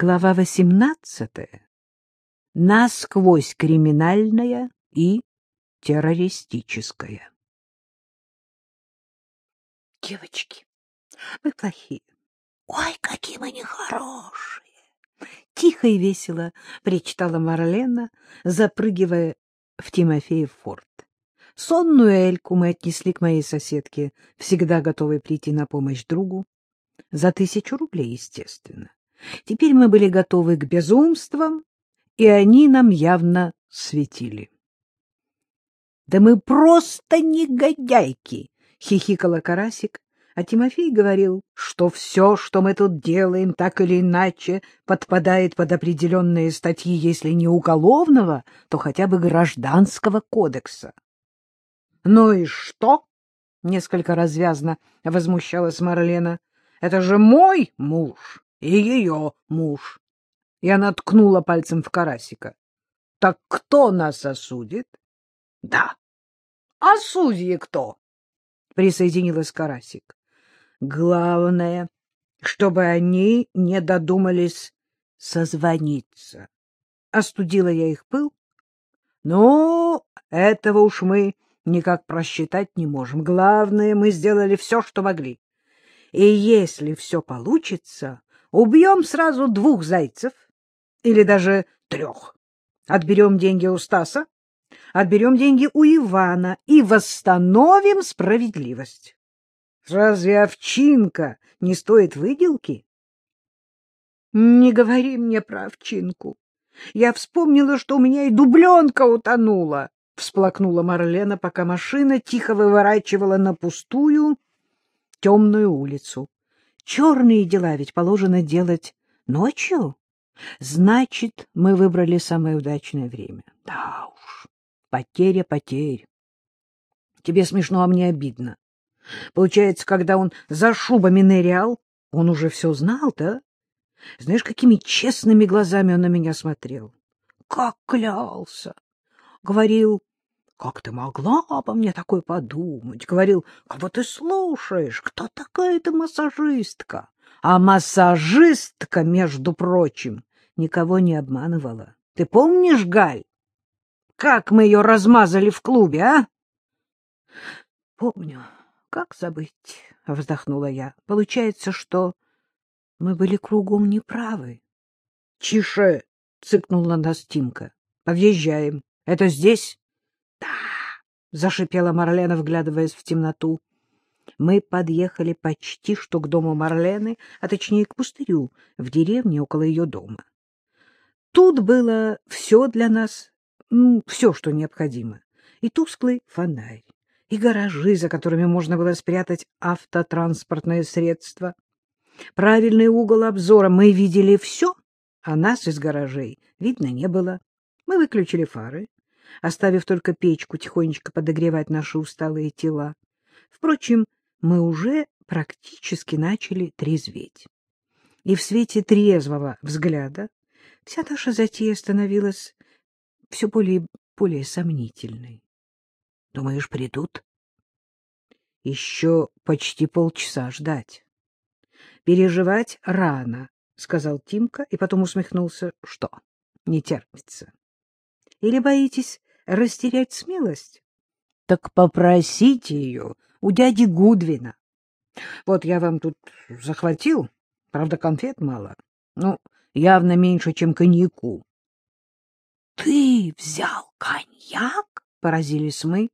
Глава восемнадцатая. Насквозь криминальная и террористическая. Девочки, мы плохие. Ой, какие мы нехорошие. Тихо и весело причитала Марлена, запрыгивая в Тимофеев форт. Сонную Эльку мы отнесли к моей соседке, всегда готовой прийти на помощь другу. За тысячу рублей, естественно. Теперь мы были готовы к безумствам, и они нам явно светили. — Да мы просто негодяйки! — хихикала Карасик, а Тимофей говорил, что все, что мы тут делаем, так или иначе подпадает под определенные статьи, если не уголовного, то хотя бы гражданского кодекса. — Ну и что? — несколько развязно возмущалась Марлена. — Это же мой муж и ее муж. И она ткнула пальцем в Карасика. — Так кто нас осудит? — Да. — А судьи кто? — присоединилась Карасик. — Главное, чтобы они не додумались созвониться. Остудила я их пыл. — Ну, этого уж мы никак просчитать не можем. Главное, мы сделали все, что могли. И если все получится, убьем сразу двух зайцев или даже трех. Отберем деньги у Стаса, отберем деньги у Ивана и восстановим справедливость. Разве овчинка не стоит выделки? Не говори мне про овчинку. Я вспомнила, что у меня и дубленка утонула, — всплакнула Марлена, пока машина тихо выворачивала на пустую темную улицу. Черные дела ведь положено делать ночью. Значит, мы выбрали самое удачное время. Да уж, потеря потерь. Тебе смешно, а мне обидно. Получается, когда он за шубами нырял, он уже все знал, да? Знаешь, какими честными глазами он на меня смотрел? Как клялся! Говорил, как ты могла обо мне такой подумать? Говорил, кого ты слушаешь? Кто такая эта массажистка? А массажистка, между прочим, никого не обманывала. Ты помнишь, Галь? Как мы ее размазали в клубе, а? Помню. Как забыть? Вздохнула я. Получается, что мы были кругом неправы. Тише! Цыкнула нас Тимка. Подъезжаем. Это здесь? — зашипела Марлена, вглядываясь в темноту. Мы подъехали почти что к дому Марлены, а точнее к пустырю, в деревне около ее дома. Тут было все для нас, ну, все, что необходимо. И тусклый фонарь, и гаражи, за которыми можно было спрятать автотранспортное средство. Правильный угол обзора. Мы видели все, а нас из гаражей видно не было. Мы выключили фары, оставив только печку тихонечко подогревать наши усталые тела. Впрочем, мы уже практически начали трезветь. И в свете трезвого взгляда вся наша затея становилась все более и более сомнительной. Думаешь, придут? Еще почти полчаса ждать. Переживать рано, — сказал Тимка, и потом усмехнулся. Что, не терпится? Или боитесь растерять смелость? Так попросите ее у дяди Гудвина. Вот я вам тут захватил, правда, конфет мало, ну, явно меньше, чем коньяку. — Ты взял коньяк? — поразились мы.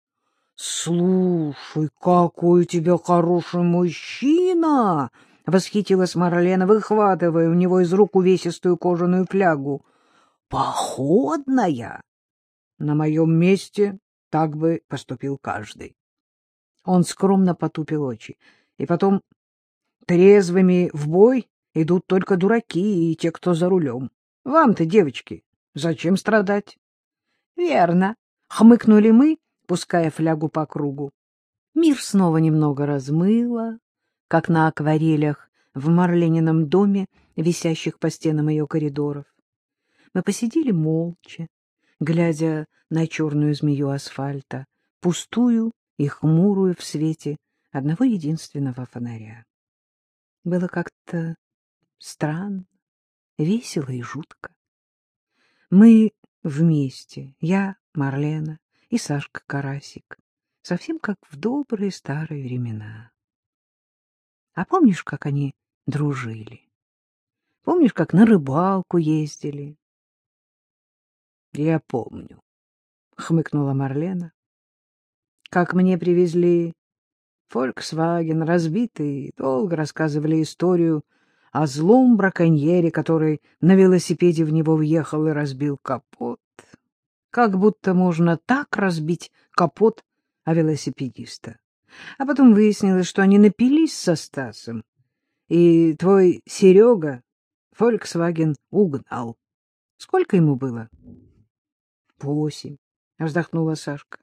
— Слушай, какой у тебя хороший мужчина! — восхитилась Марлена, выхватывая у него из рук увесистую кожаную флягу. — Походная! На моем месте так бы поступил каждый. Он скромно потупил очи. И потом, трезвыми в бой идут только дураки и те, кто за рулем. Вам-то, девочки, зачем страдать? — Верно, — хмыкнули мы, пуская флягу по кругу. Мир снова немного размыло, как на акварелях в Марленином доме, висящих по стенам ее коридоров. Мы посидели молча, глядя на черную змею асфальта, пустую и хмурую в свете одного единственного фонаря. Было как-то странно, весело и жутко. Мы вместе, я, Марлена и Сашка Карасик, совсем как в добрые старые времена. А помнишь, как они дружили? Помнишь, как на рыбалку ездили? — Я помню, — хмыкнула Марлена. — Как мне привезли Volkswagen разбитый, долго рассказывали историю о злом браконьере, который на велосипеде в него въехал и разбил капот. Как будто можно так разбить капот о велосипедиста. А потом выяснилось, что они напились со Стасом, и твой Серега Volkswagen угнал. Сколько ему было? — Восемь, — вздохнула Сашка.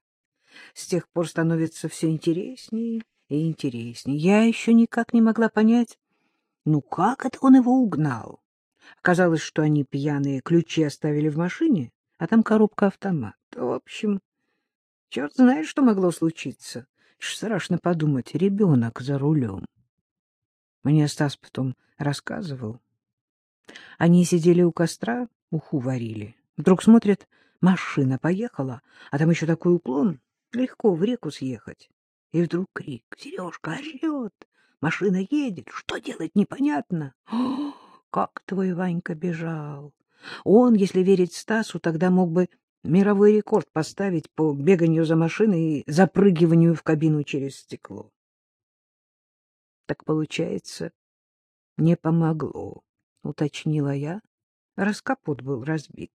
С тех пор становится все интереснее и интереснее. Я еще никак не могла понять, ну как это он его угнал? Оказалось, что они пьяные ключи оставили в машине, а там коробка-автомат. В общем, черт знает, что могло случиться. Страшно подумать, ребенок за рулем. Мне Стас потом рассказывал. Они сидели у костра, уху варили. Вдруг смотрят, машина поехала, а там еще такой уклон, легко в реку съехать. И вдруг крик «Сережка орет! Машина едет! Что делать непонятно!» О, Как твой Ванька бежал! Он, если верить Стасу, тогда мог бы мировой рекорд поставить по беганию за машиной и запрыгиванию в кабину через стекло. Так получается, не помогло, уточнила я, раз капот был разбит.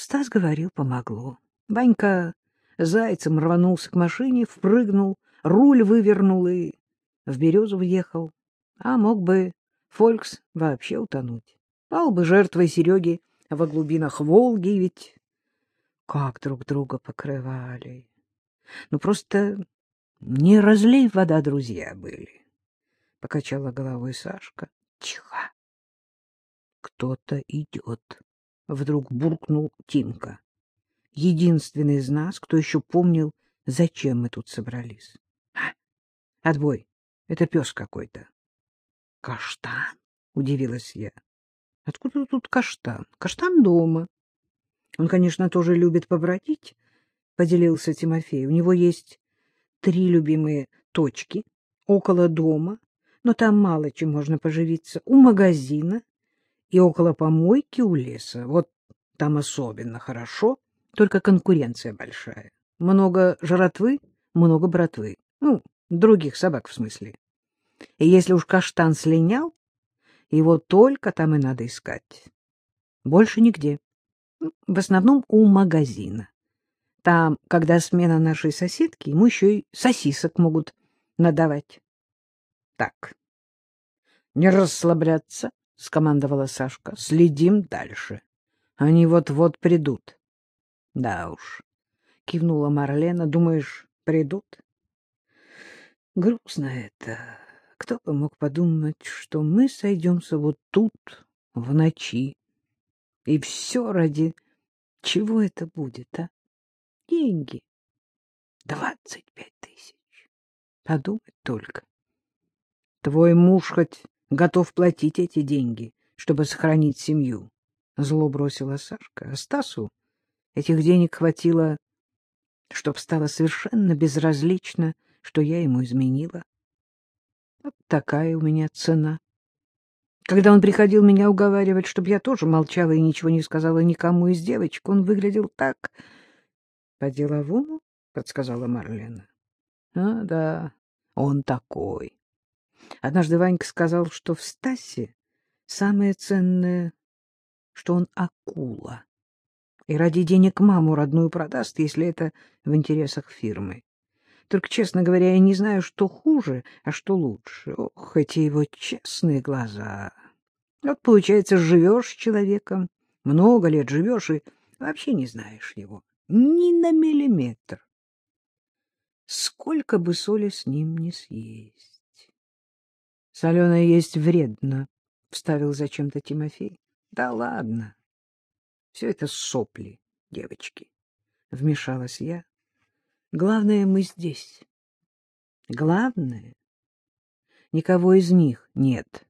Стас говорил, помогло. Ванька зайцем рванулся к машине, впрыгнул, руль вывернул и в березу въехал. А мог бы Фолькс вообще утонуть. Пал бы жертвой Сереги во глубинах Волги, ведь как друг друга покрывали. Ну, просто не разлей вода друзья были. Покачала головой Сашка. Тихо. Кто-то идет. Вдруг буркнул Тимка единственный из нас, кто еще помнил, зачем мы тут собрались. А, отбой, это пес какой-то. — Каштан? — удивилась я. — Откуда тут каштан? Каштан дома. Он, конечно, тоже любит побродить, — поделился Тимофей. У него есть три любимые точки около дома, но там мало чем можно поживиться. У магазина и около помойки у леса. Вот там особенно хорошо — только конкуренция большая. Много жратвы, много братвы. Ну, других собак в смысле. И если уж каштан слинял, его только там и надо искать. Больше нигде. В основном у магазина. Там, когда смена нашей соседки, ему еще и сосисок могут надавать. Так, не расслабляться, — скомандовала Сашка. Следим дальше. Они вот-вот придут. — Да уж, — кивнула Марлена, — думаешь, придут? Грустно это. Кто бы мог подумать, что мы сойдемся вот тут, в ночи. И все ради... Чего это будет, а? Деньги. Двадцать пять тысяч. Подумать только. Твой муж хоть готов платить эти деньги, чтобы сохранить семью. Зло бросила Сашка. А Стасу Этих денег хватило, чтоб стало совершенно безразлично, что я ему изменила. Вот такая у меня цена. Когда он приходил меня уговаривать, чтобы я тоже молчала и ничего не сказала никому из девочек, он выглядел так... — По-деловому, — подсказала Марлена. — А, да, он такой. Однажды Ванька сказал, что в Стасе самое ценное, что он акула и ради денег маму родную продаст, если это в интересах фирмы. Только, честно говоря, я не знаю, что хуже, а что лучше. Ох, эти его честные глаза. Вот, получается, живешь с человеком, много лет живешь и вообще не знаешь его. Ни на миллиметр. Сколько бы соли с ним не съесть. Соленое есть вредно, — вставил зачем-то Тимофей. Да ладно. Все это сопли, девочки. Вмешалась я. Главное, мы здесь. Главное, никого из них нет.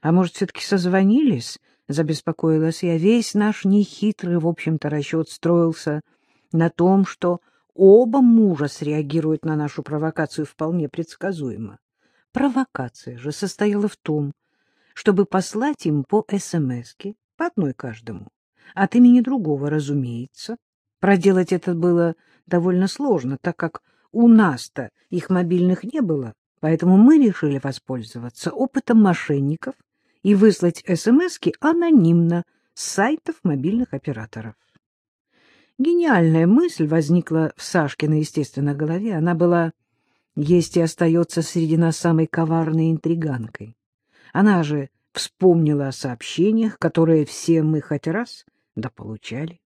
А может, все-таки созвонились? — забеспокоилась я. Весь наш нехитрый, в общем-то, расчет строился на том, что оба мужа среагируют на нашу провокацию вполне предсказуемо. Провокация же состояла в том, чтобы послать им по СМСке, по одной каждому, от имени другого, разумеется. Проделать это было довольно сложно, так как у нас-то их мобильных не было, поэтому мы решили воспользоваться опытом мошенников и выслать СМСки анонимно с сайтов мобильных операторов. Гениальная мысль возникла в Сашкиной, естественно, голове. Она была, есть и остается среди нас самой коварной интриганкой. Она же вспомнила о сообщениях, которые все мы хоть раз да получали.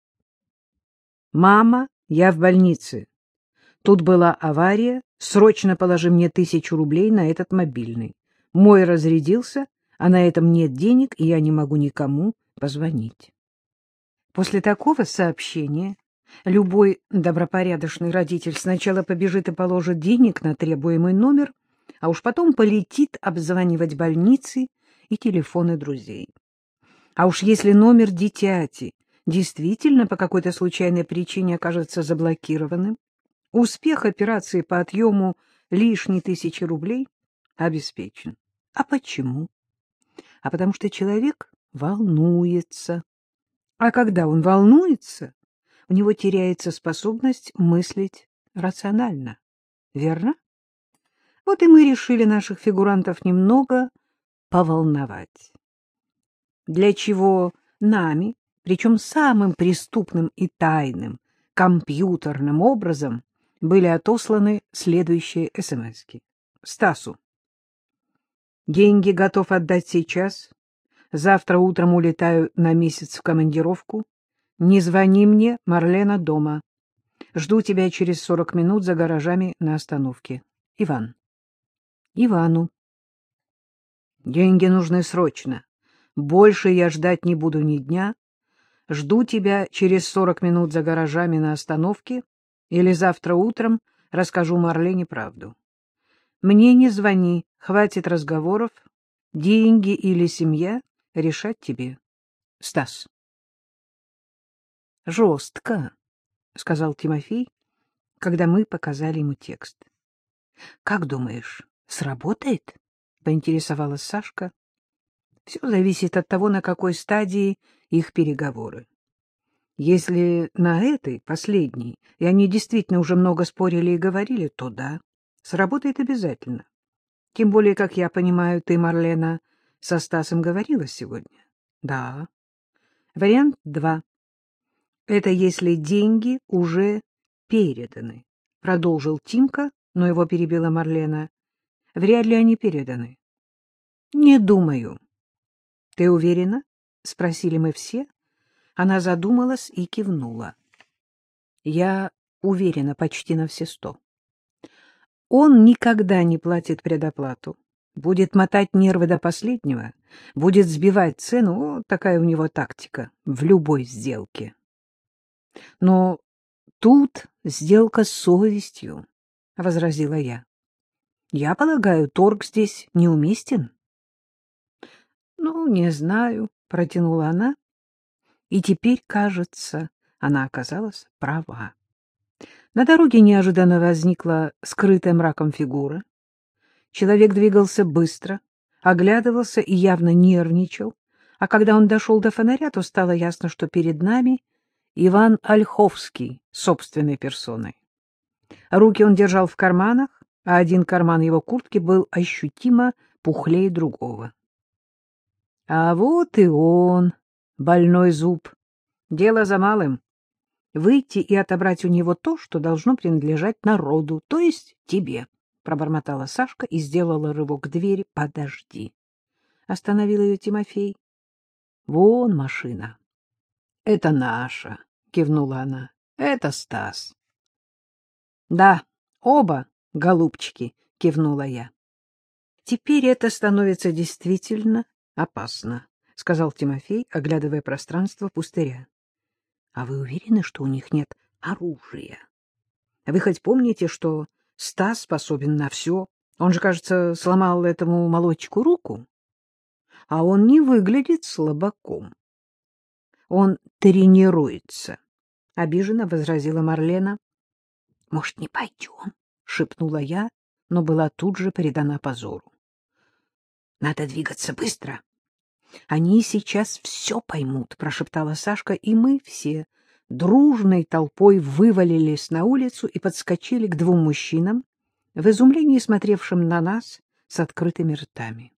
«Мама, я в больнице. Тут была авария. Срочно положи мне тысячу рублей на этот мобильный. Мой разрядился, а на этом нет денег, и я не могу никому позвонить». После такого сообщения любой добропорядочный родитель сначала побежит и положит денег на требуемый номер, а уж потом полетит обзванивать больницы и телефоны друзей. А уж если номер дитяти действительно по какой-то случайной причине окажется заблокированным, успех операции по отъему лишней тысячи рублей обеспечен. А почему? А потому что человек волнуется. А когда он волнуется, у него теряется способность мыслить рационально. Верно? Вот и мы решили наших фигурантов немного поволновать. Для чего нами, причем самым преступным и тайным, компьютерным образом, были отосланы следующие СМСки. Стасу. Деньги готов отдать сейчас. Завтра утром улетаю на месяц в командировку. Не звони мне, Марлена дома. Жду тебя через сорок минут за гаражами на остановке. Иван. Ивану. Деньги нужны срочно. Больше я ждать не буду ни дня. Жду тебя через сорок минут за гаражами на остановке или завтра утром расскажу Марлене правду. Мне не звони, хватит разговоров. Деньги или семья решать тебе. Стас. Жестко, — сказал Тимофей, когда мы показали ему текст. — Как думаешь, сработает? поинтересовалась Сашка. Все зависит от того, на какой стадии их переговоры. Если на этой, последней, и они действительно уже много спорили и говорили, то да, сработает обязательно. Тем более, как я понимаю, ты, Марлена, со Стасом говорила сегодня? Да. Вариант два. Это если деньги уже переданы, продолжил Тимка, но его перебила Марлена. Вряд ли они переданы. — Не думаю. — Ты уверена? — спросили мы все. Она задумалась и кивнула. Я уверена почти на все сто. Он никогда не платит предоплату, будет мотать нервы до последнего, будет сбивать цену, вот такая у него тактика в любой сделке. Но тут сделка с совестью, — возразила я. Я полагаю, торг здесь неуместен. — Ну, не знаю, — протянула она. И теперь, кажется, она оказалась права. На дороге неожиданно возникла скрытая мраком фигура. Человек двигался быстро, оглядывался и явно нервничал, а когда он дошел до фонаря, то стало ясно, что перед нами Иван Ольховский собственной персоной. Руки он держал в карманах, а один карман его куртки был ощутимо пухлее другого. А вот и он, больной зуб. Дело за малым. Выйти и отобрать у него то, что должно принадлежать народу, то есть тебе, — пробормотала Сашка и сделала рывок к двери. — Подожди. Остановил ее Тимофей. — Вон машина. — Это наша, — кивнула она. — Это Стас. — Да, оба голубчики, — кивнула я. — Теперь это становится действительно опасно, — сказал Тимофей, оглядывая пространство пустыря. — А вы уверены, что у них нет оружия? Вы хоть помните, что Стас способен на все? Он же, кажется, сломал этому молодчику руку. а он не выглядит слабаком. Он тренируется, — обиженно возразила Марлена. — Может, не пойдем? — шепнула я, но была тут же передана позору. — Надо двигаться быстро. — Они сейчас все поймут, — прошептала Сашка, и мы все дружной толпой вывалились на улицу и подскочили к двум мужчинам, в изумлении смотревшим на нас с открытыми ртами.